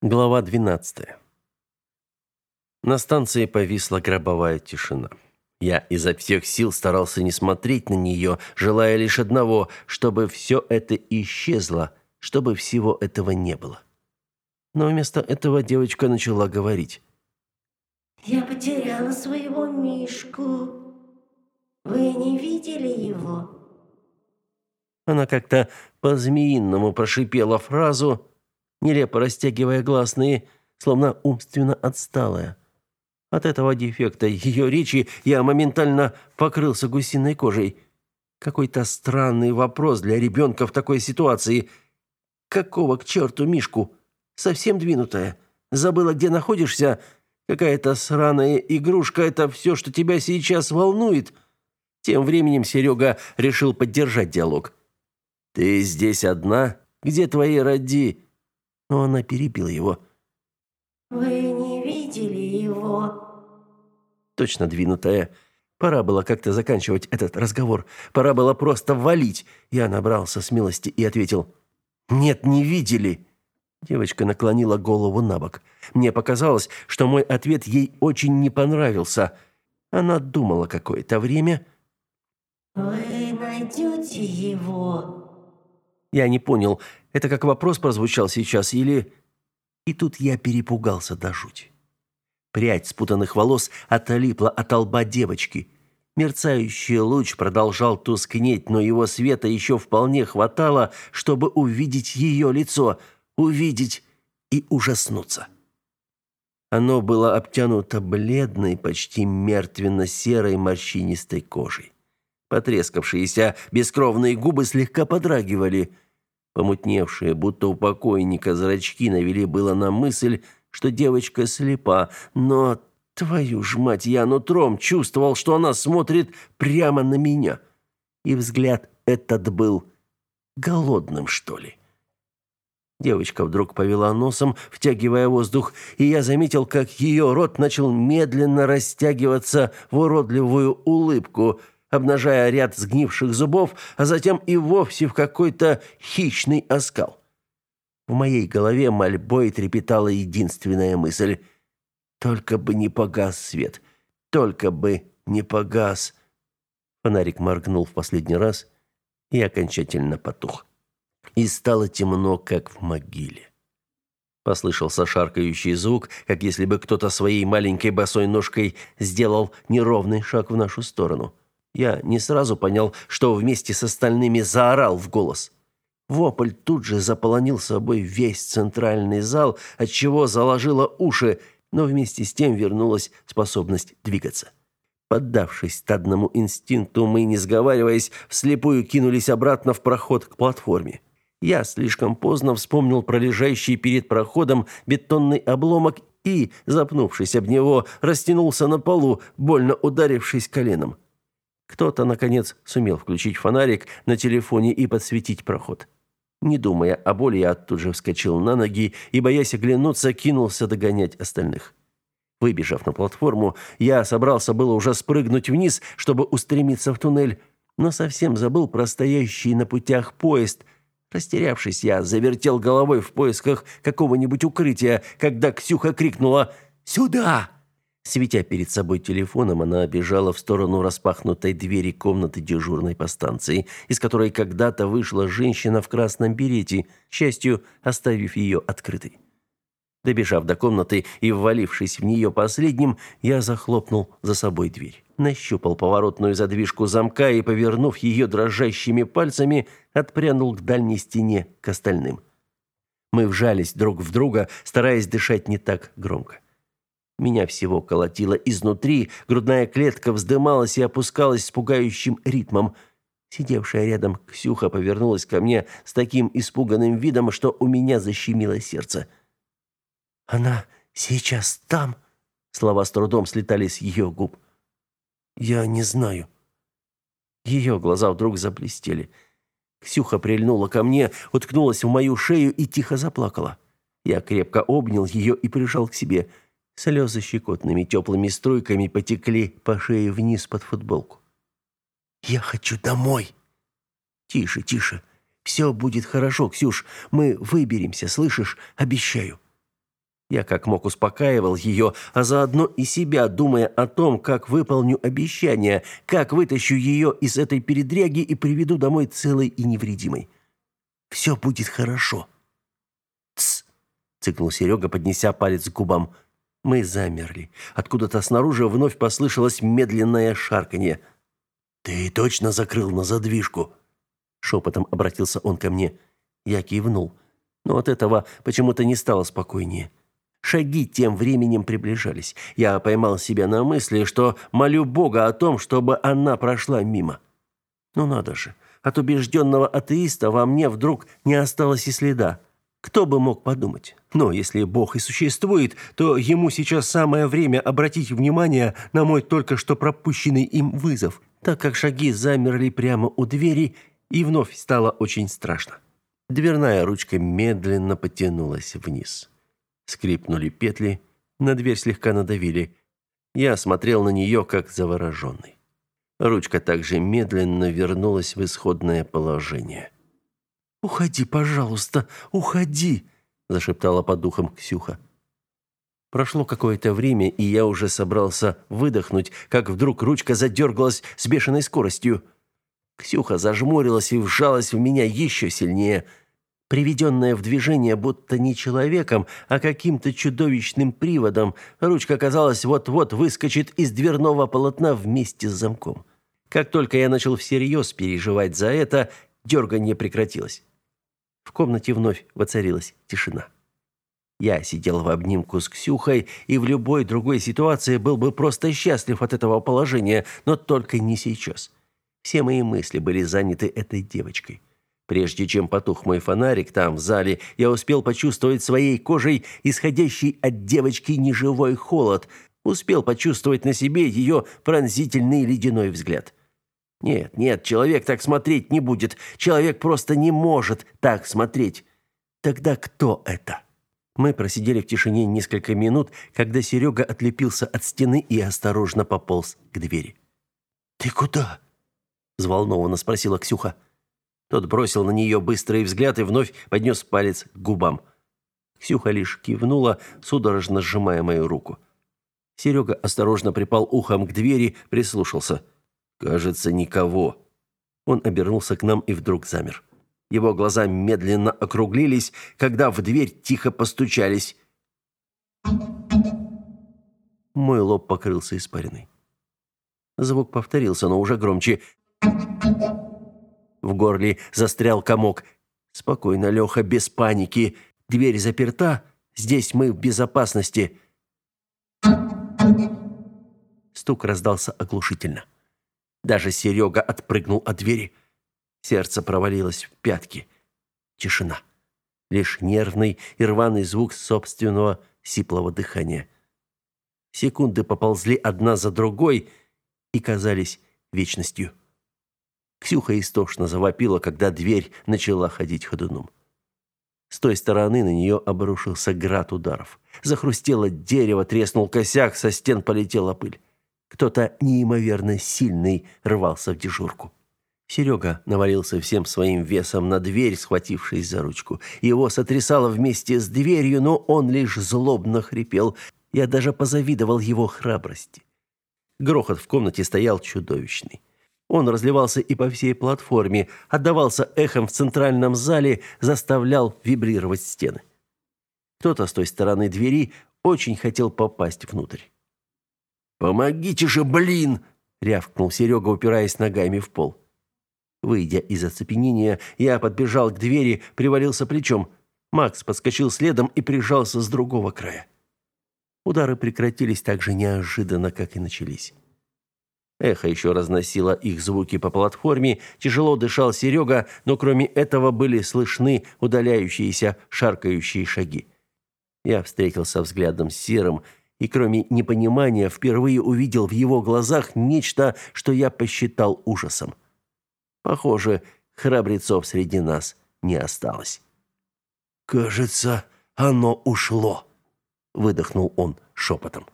Глава 12. На станции повисла гробовая тишина. Я изо всех сил старался не смотреть на нее, желая лишь одного, чтобы все это исчезло, чтобы всего этого не было. Но вместо этого девочка начала говорить. «Я потеряла своего Мишку. Вы не видели его?» Она как-то по-змеиному прошипела фразу, нелепо растягивая гласные, словно умственно отсталая. От этого дефекта ее речи я моментально покрылся гусиной кожей. Какой-то странный вопрос для ребенка в такой ситуации. Какого к черту Мишку? Совсем двинутая. Забыла, где находишься? Какая-то сраная игрушка – это все, что тебя сейчас волнует. Тем временем Серега решил поддержать диалог. «Ты здесь одна? Где твои роди?» Но она перебила его. «Вы не видели его?» Точно двинутая. Пора было как-то заканчивать этот разговор. Пора было просто валить. Я набрался смелости и ответил. «Нет, не видели». Девочка наклонила голову на бок. Мне показалось, что мой ответ ей очень не понравился. Она думала какое-то время. «Вы найдете его?» Я не понял, это как вопрос прозвучал сейчас или... И тут я перепугался до жути. Прядь спутанных волос отлипла от лба девочки. Мерцающий луч продолжал тускнеть, но его света еще вполне хватало, чтобы увидеть ее лицо, увидеть и ужаснуться. Оно было обтянуто бледной, почти мертвенно-серой морщинистой кожей. Потрескавшиеся бескровные губы слегка подрагивали – Помутневшие, будто у покойника, зрачки навели было на мысль, что девочка слепа, но, твою ж мать, я нутром чувствовал, что она смотрит прямо на меня. И взгляд этот был голодным, что ли. Девочка вдруг повела носом, втягивая воздух, и я заметил, как ее рот начал медленно растягиваться в уродливую улыбку – обнажая ряд сгнивших зубов, а затем и вовсе в какой-то хищный оскал. В моей голове мольбой трепетала единственная мысль: только бы не погас свет, только бы не погас. Фонарик моргнул в последний раз и окончательно потух. И стало темно, как в могиле. Послышался шаркающий звук, как если бы кто-то своей маленькой босой ножкой сделал неровный шаг в нашу сторону. Я не сразу понял, что вместе с остальными заорал в голос. Вопль тут же заполонил собой весь центральный зал, отчего заложило уши, но вместе с тем вернулась способность двигаться. Поддавшись стадному инстинкту, мы, не сговариваясь, вслепую кинулись обратно в проход к платформе. Я слишком поздно вспомнил про лежащий перед проходом бетонный обломок и, запнувшись об него, растянулся на полу, больно ударившись коленом. Кто-то, наконец, сумел включить фонарик на телефоне и подсветить проход. Не думая о боли, я тут же вскочил на ноги и, боясь оглянуться, кинулся догонять остальных. Выбежав на платформу, я собрался было уже спрыгнуть вниз, чтобы устремиться в туннель, но совсем забыл про стоящий на путях поезд. Растерявшись, я завертел головой в поисках какого-нибудь укрытия, когда Ксюха крикнула «Сюда!». Светя перед собой телефоном, она бежала в сторону распахнутой двери комнаты дежурной по станции, из которой когда-то вышла женщина в красном берете, к счастью, оставив ее открытой. Добежав до комнаты и ввалившись в нее последним, я захлопнул за собой дверь. Нащупал поворотную задвижку замка и, повернув ее дрожащими пальцами, отпрянул к дальней стене, к остальным. Мы вжались друг в друга, стараясь дышать не так громко. Меня всего колотило изнутри, грудная клетка вздымалась и опускалась с пугающим ритмом. Сидевшая рядом Ксюха повернулась ко мне с таким испуганным видом, что у меня защемило сердце. «Она сейчас там?» Слова с трудом слетали с ее губ. «Я не знаю». Ее глаза вдруг заблестели. Ксюха прильнула ко мне, уткнулась в мою шею и тихо заплакала. Я крепко обнял ее и прижал к себе – Слезы щекотными теплыми струйками потекли по шее вниз под футболку. «Я хочу домой!» «Тише, тише. Все будет хорошо, Ксюш. Мы выберемся, слышишь? Обещаю». Я как мог успокаивал ее, а заодно и себя, думая о том, как выполню обещание, как вытащу ее из этой передряги и приведу домой целой и невредимой. Все будет хорошо. Тс, цыкнул Серега, поднеся палец к губам. Мы замерли. Откуда-то снаружи вновь послышалось медленное шарканье. Ты точно закрыл на задвижку? Шепотом обратился он ко мне. Я кивнул, но от этого почему-то не стало спокойнее. Шаги тем временем приближались. Я поймал себя на мысли, что молю Бога о том, чтобы она прошла мимо. Ну надо же, от убежденного атеиста во мне вдруг не осталось и следа. Кто бы мог подумать? Но если Бог и существует, то ему сейчас самое время обратить внимание на мой только что пропущенный им вызов, так как шаги замерли прямо у двери, и вновь стало очень страшно. Дверная ручка медленно потянулась вниз. Скрипнули петли, на дверь слегка надавили. Я смотрел на нее, как завороженный. Ручка также медленно вернулась в исходное положение. «Уходи, пожалуйста, уходи!» – зашептала по духам Ксюха. Прошло какое-то время, и я уже собрался выдохнуть, как вдруг ручка задергалась с бешеной скоростью. Ксюха зажмурилась и вжалась в меня еще сильнее – Приведенная в движение будто не человеком, а каким-то чудовищным приводом, ручка, казалось, вот-вот выскочит из дверного полотна вместе с замком. Как только я начал всерьез переживать за это, дерганье прекратилось. В комнате вновь воцарилась тишина. Я сидел в обнимку с Ксюхой и в любой другой ситуации был бы просто счастлив от этого положения, но только не сейчас. Все мои мысли были заняты этой девочкой. Прежде чем потух мой фонарик там, в зале, я успел почувствовать своей кожей исходящий от девочки неживой холод, успел почувствовать на себе ее пронзительный ледяной взгляд. Нет, нет, человек так смотреть не будет. Человек просто не может так смотреть. Тогда кто это? Мы просидели в тишине несколько минут, когда Серега отлепился от стены и осторожно пополз к двери. «Ты куда?» – взволнованно спросила Ксюха. Тот бросил на нее быстрый взгляд и вновь поднес палец к губам. Ксюха лишь кивнула, судорожно сжимая мою руку. Серега осторожно припал ухом к двери, прислушался. «Кажется, никого». Он обернулся к нам и вдруг замер. Его глаза медленно округлились, когда в дверь тихо постучались. Мой лоб покрылся испариной. Звук повторился, но уже громче. В горле застрял комок. Спокойно, Леха, без паники. Дверь заперта. Здесь мы в безопасности. Стук раздался оглушительно. Даже Серега отпрыгнул от двери. Сердце провалилось в пятки. Тишина. Лишь нервный и рваный звук собственного сиплого дыхания. Секунды поползли одна за другой и казались вечностью. Ксюха истошно завопила, когда дверь начала ходить ходуном. С той стороны на нее обрушился град ударов. Захрустело дерево, треснул косяк, со стен полетела пыль. Кто-то неимоверно сильный рвался в дежурку. Серега навалился всем своим весом на дверь, схватившись за ручку. Его сотрясало вместе с дверью, но он лишь злобно хрипел. Я даже позавидовал его храбрости. Грохот в комнате стоял чудовищный. Он разливался и по всей платформе, отдавался эхом в центральном зале, заставлял вибрировать стены. Кто-то с той стороны двери очень хотел попасть внутрь. «Помогите же, блин!» — рявкнул Серега, упираясь ногами в пол. Выйдя из оцепенения, я подбежал к двери, привалился плечом. Макс подскочил следом и прижался с другого края. Удары прекратились так же неожиданно, как и начались. Эхо еще разносило их звуки по платформе, тяжело дышал Серега, но кроме этого были слышны удаляющиеся шаркающие шаги. Я встретился взглядом с Серым и кроме непонимания впервые увидел в его глазах нечто, что я посчитал ужасом. Похоже, храбрецов среди нас не осталось. «Кажется, оно ушло», — выдохнул он шепотом.